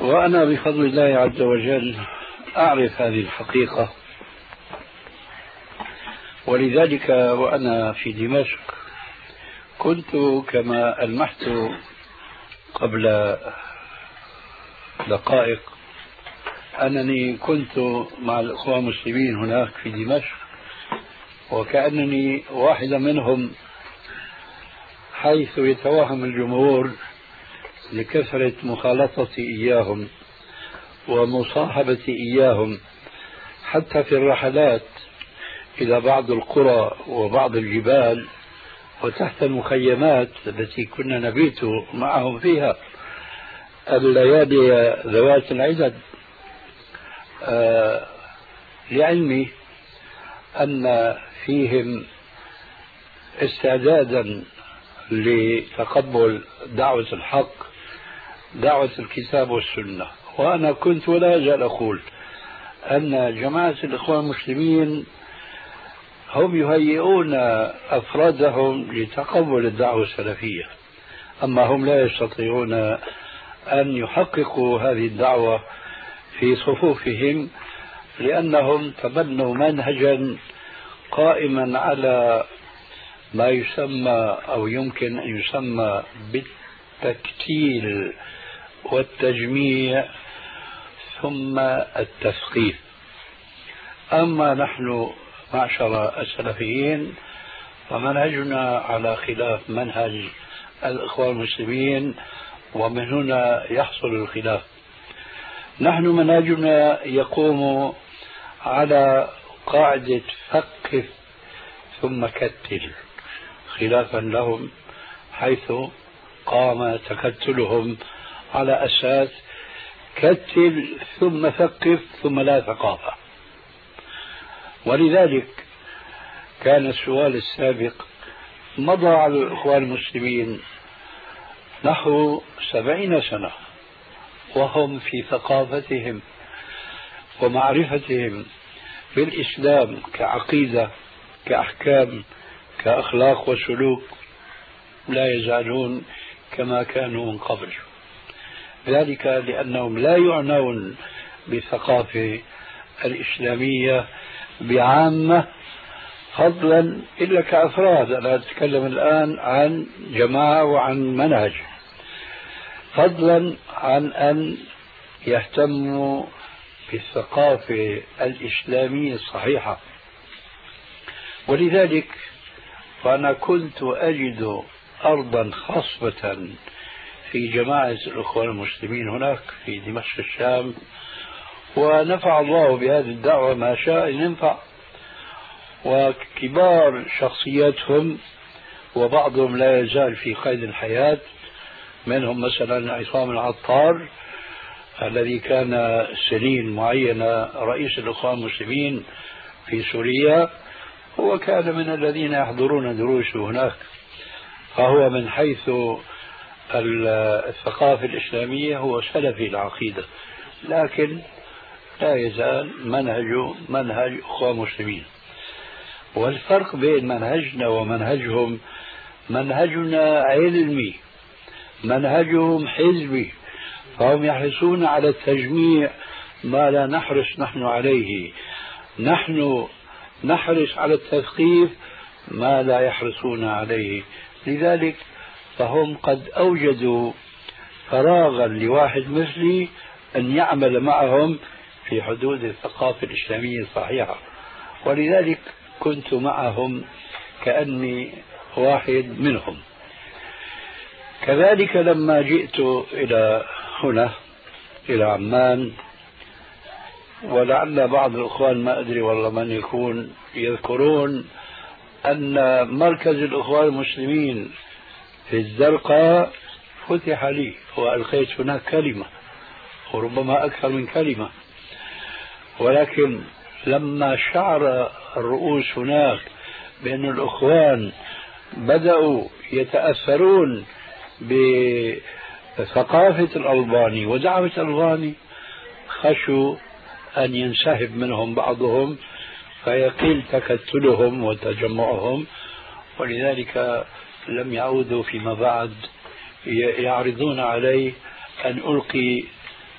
وأنا بفضل الله عز وجل أعرف هذه الحقيقة. ولذلك وأنا في دمشق كنت كما ألمحت قبل دقائق أنني كنت مع الإخوان المسلمين هناك في دمشق وكأنني واحدا منهم حيث يتوهم الجمهور لكثرة مخالطتي إياهم ومصاحبتي إياهم حتى في الرحلات إلى بعض القرى وبعض الجبال وتحت المخيمات التي كنا نبيت معهم فيها الليالي ذوات العدد. آه لعلمي أن فيهم استعدادا لتقبل دعوة الحق دعوة الكتاب والسنة. وأنا كنت ولا أزال أقول أن جماعة الإخوان المسلمين هم يهيئون أفرادهم لتقبل الدعوة السلفية. أما هم لا يستطيعون أن يحققوا هذه الدعوة في صفوفهم لأنهم تبنوا منهجا قائما على ما يسمى أو يمكن أن يسمى بالتكتيل والتجميع ثم التثقيف أما نحن معشر السلفيين فمنهجنا على خلاف منهج الإخوان المسلمين ومن هنا يحصل الخلاف. نحن منهجنا يقوم على قاعدة فقف ثم كتل خلافا لهم حيث قام تكتلهم على أساس كتل ثم ثقف ثم لا ثقافة ولذلك كان السؤال السابق مضى على الإخوان المسلمين نحو سبعين سنة وهم في ثقافتهم ومعرفتهم بالإسلام كعقيدة كأحكام كأخلاق وسلوك لا يزالون كما كانوا من قبل. ذلك لأنهم لا يعنون بالثقافة الإسلامية بعامة فضلا إلا كأفراد. أنا أتكلم الآن عن جماعة وعن منهج. فضلا عن أن يهتموا بالثقافة الإسلامية الصحيحة. ولذلك فأنا كنت أجد أرضا خصبة في جماعة الإخوان المسلمين هناك في دمشق الشام. ونفع الله بهذه الدعوة ما شاء أن ينفع. وكبار شخصياتهم وبعضهم لا يزال في قيد الحياة منهم مثلا عصام العطار الذي كان سنين معينة رئيس الإخوان المسلمين في سوريا. هو كان من الذين يحضرون دروسه هناك. فهو من حيث الثقافة الإسلامية هو سلفي العقيدة لكن لا يزال منهجه منهج أخوة مسلمين. والفرق بين منهجنا ومنهجهم منهجنا علمي منهجهم حزبي فهم يحرصون على التجميع ما لا نحرص نحن عليه. نحن نحرص على التثقيف ما لا يحرصون عليه. لذلك فهم قد أوجدوا فراغا لواحد مثلي أن يعمل معهم في حدود الثقافة الإسلامية الصحيحة. ولذلك كنت معهم كأني واحد منهم. كذلك لما جئت إلى هنا إلى عمان ولعل بعض الإخوان ما أدري والله من يكون يذكرون أن مركز الإخوان المسلمين في الزرقاء فتح لي وألقيت هناك كلمة وربما أكثر من كلمة. ولكن لما شعر الرؤوس هناك بأن الإخوان بدأوا يتأثرون بثقافة الألباني ودعوة الألباني خشوا أن ينسحب منهم بعضهم فيقل تكتلهم وتجمعهم ولذلك لم يعودوا فيما بعد يعرضون علي أن ألقي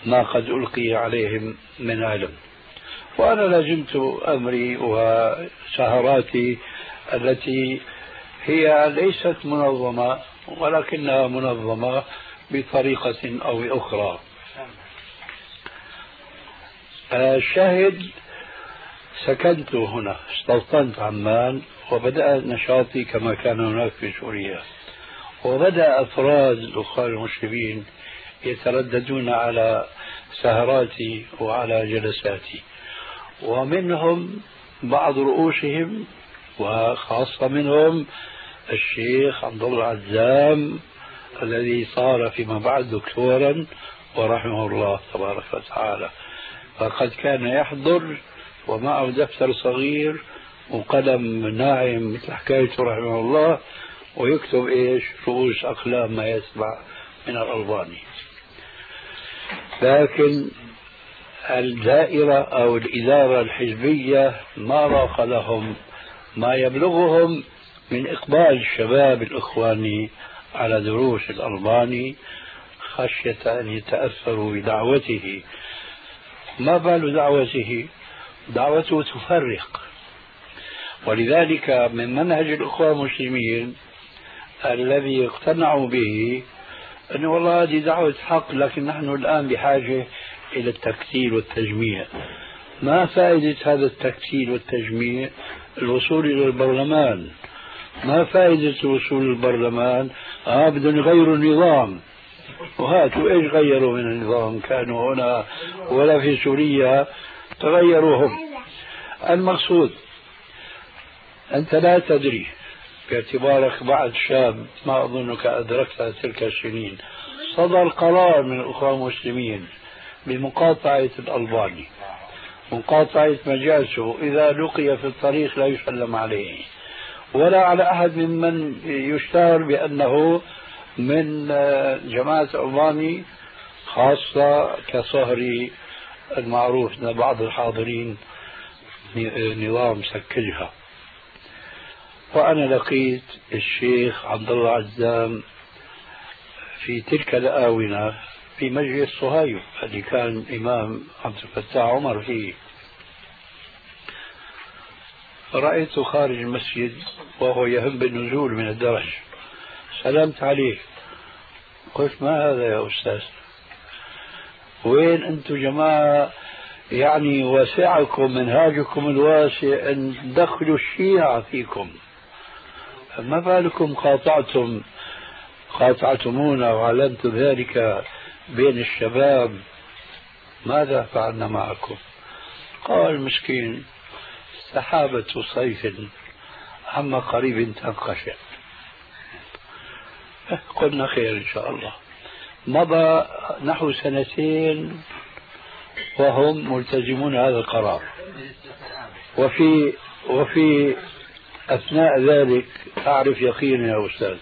ما قد ألقي عليهم من علم. وأنا لازمت أمري وسهراتي التي هي ليست منظمة ولكنها منظمة بطريقة أو أخرى الشاهد سكنت هنا استوطنت عمان وبدأ نشاطي كما كان هناك في سوريا. وبدأ أفراد الأخوان المسلمين يترددون على سهراتي وعلى جلساتي. ومنهم بعض رؤوسهم وخاصة منهم الشيخ عبد الله عزام الذي صار فيما بعد دكتورا ورحمه الله تبارك وتعالى. فقد كان يحضر ومعه دفتر صغير وقلم ناعم مثل حكايته رحمه الله ويكتب إيش؟ رؤوس أقلام ما يسمع من الالباني لكن الدائرة أو الإدارة الحزبية ما راق لهم ما يبلغهم من إقبال الشباب الإخواني على دروس الألباني خشية أن يتأثروا بدعوته. ما بال دعوته؟ دعوته تفرق. ولذلك من منهج الأخوة المسلمين الذي اقتنعوا به أن والله هذه دعوة حق لكن نحن الآن بحاجة إلى التكتيل والتجميع. ما فائدة هذا التكتيل والتجميع؟ الوصول إلى البرلمان. ما فائدة الوصول للبرلمان آه بدهم يغيروا النظام. وهاتوا إيش غيروا من النظام؟ كانوا هنا ولا في سوريا. تغيروا هم المقصود أنت لا تدري باعتبارك بعد شاب ما أظنك أدركت تلك السنين صدر قرار من الأخوة المسلمين بمقاطعة الألباني. مقاطعة مجالسه إذا لقي في الطريق لا يسلم عليه. ولا على أحد ممن يشتهر بأنه من جماعة ألباني خاصة كصهري المعروف أن بعض الحاضرين نظام سكجها. وأنا لقيت الشيخ عبد الله عزام في تلك الآونة في مجلس صهيب اللي كان إمام عبد الفتاح عمر فيه. رأيته خارج المسجد وهو يهم بالنزول من الدرج. سلمت عليه. قلت ما هذا يا أستاذ؟ وين أنتم جماعة؟ يعني وسعكم منهاجكم الواسع أن تدخلوا الشيعة فيكم. ما بالكم قاطعتم قاطعتمونا وعلنتم ذلك بين الشباب؟ ماذا فعلنا معكم؟ قال مسكين سحابة صيف عما قريب تنقشع. قلنا خير إن شاء الله. مضى نحو سنتين وهم ملتزمون هذا القرار. وفي وفي أثناء ذلك أعرف يقينا يا أستاذ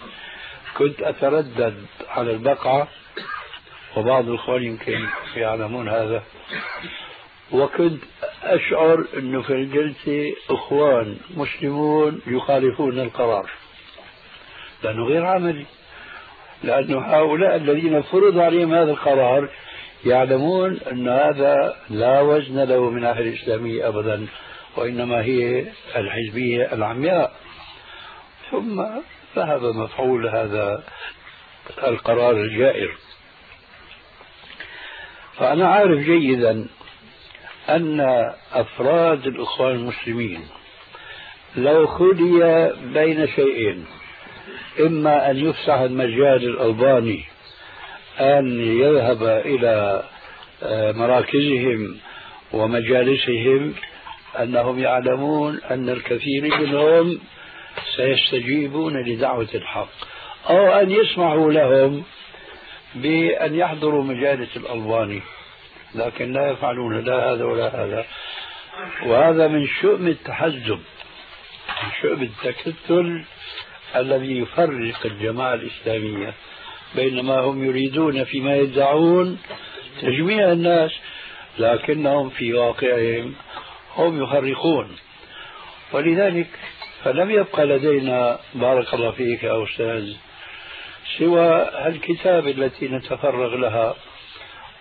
كنت أتردد على البقعة وبعض الإخوان يمكن يعلمون هذا وكنت أشعر أنه في الجلسة إخوان مسلمون يخالفون القرار لأنه غير عملي. لأن هؤلاء الذين فرض عليهم هذا القرار يعلمون أن هذا لا وزن له من أهل الإسلامية أبدا وإنما هي الحزبية العمياء. ثم ذهب مفعول هذا القرار الجائر. فأنا عارف جيدا أن أفراد الإخوان المسلمين لو خلي بين شيئين إما أن يفسح المجال الألباني أن يذهب إلى آه، مراكزهم ومجالسهم أنهم يعلمون أن الكثير منهم سيستجيبون لدعوة الحق أو أن يسمحوا لهم بأن يحضروا مجالس الألباني لكن لا يفعلون لا هذا ولا هذا. وهذا من شؤم التحزب من شؤم التكتل الذي يفرق الجماعة الإسلامية بينما هم يريدون فيما يدعون تجميع الناس لكنهم في واقعهم هم يفرقون. ولذلك فلم يبقى لدينا بارك الله فيك يا أستاذ سوى الكتاب التي نتفرغ لها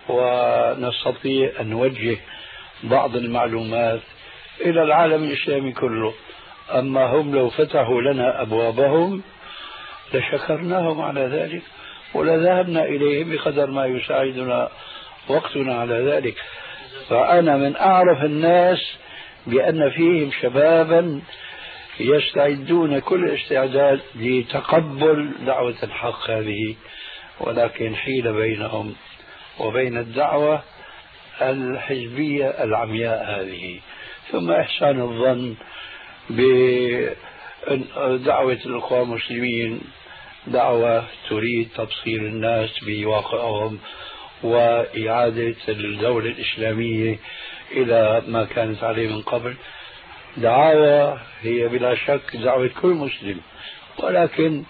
ونستطيع أن نوجه بعض المعلومات إلى العالم الإسلامي كله. أما هم لو فتحوا لنا أبوابهم لشكرناهم على ذلك ولذهبنا إليهم بقدر ما يساعدنا وقتنا على ذلك. فأنا من أعرف الناس بأن فيهم شبابا يستعدون كل استعداد لتقبل دعوة الحق هذه ولكن حيل بينهم وبين الدعوة الحزبية العمياء هذه. ثم إحسان الظن بدعوة الأخوة المسلمين دعوة تريد تبصير الناس بواقعهم وإعادة الدولة الإسلامية إلى ما كانت عليه من قبل. دعاوى هي بلا شك دعوة كل مسلم ولكن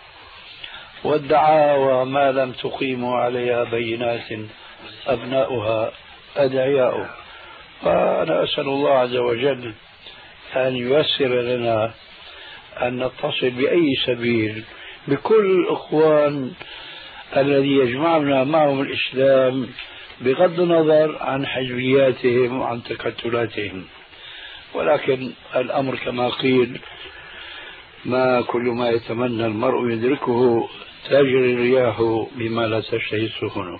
والدعاوى ما لم تقيموا عليها بينات أبناؤها أدعياء فأنا أسأل الله عز وجل أن ييسر لنا أن نتصل بأي سبيل بكل الإخوان الذي يجمعنا معهم الإسلام بغض النظر عن حزبياتهم وعن تكتلاتهم. ولكن الأمر كما قيل ما كل ما يتمنى المرء يدركه تجري الرياح بما لا تشتهي السفن